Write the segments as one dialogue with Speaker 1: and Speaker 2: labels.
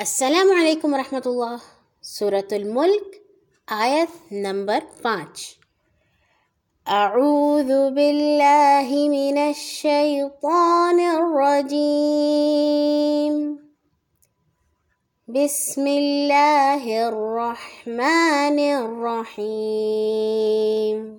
Speaker 1: السلام علیکم ورحمۃ اللہ۔ صورت الملک، آیت نمبر پانچ۔ اعوذ باللہ من الشیطان الرجیم۔ بسم اللہ الرحمن الرحیم۔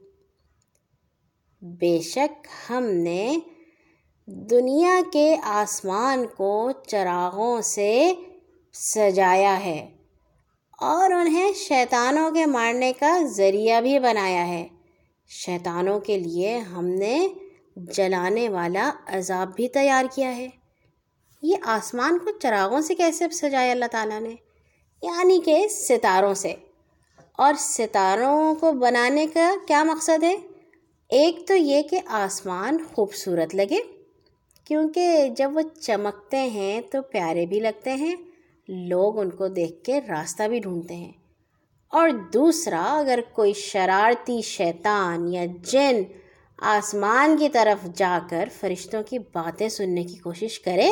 Speaker 1: بے شک ہم نے دنیا کے آسمان کو چراغوں سے سجایا ہے اور انہیں شیطانوں کے مارنے کا ذریعہ بھی بنایا ہے۔ شیطانوں کے لیے ہم نے جلانے والا عذاب بھی تیار کیا ہے۔ یہ آسمان کو چراغوں سے کیسے سجایا اللہ تعالیٰ نے؟ یعنی کہ ستاروں سے۔ اور ستاروں کو بنانے کا کیا مقصد ہے؟ ایک تو یہ کہ آسمان خوبصورت لگے، کیونکہ جب وہ چمکتے ہیں تو پیارے بھی لگتے ہیں، لوگ ان کو دیکھ کے راستہ بھی ڈھونڈتے ہیں۔ اور دوسرا، اگر کوئی شرارتی شیطان یا جن آسمان کی طرف جا کر فرشتوں کی باتیں سننے کی کوشش کرے،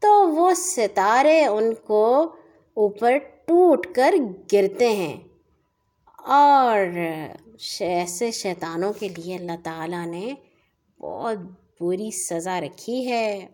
Speaker 1: تو وہ ستارے ان کو اوپر ٹوٹ کر گرتے ہیں۔ اور ایسے شیطانوں کے لیے اللہ تعالیٰ نے بہت بری سزا رکھی ہے۔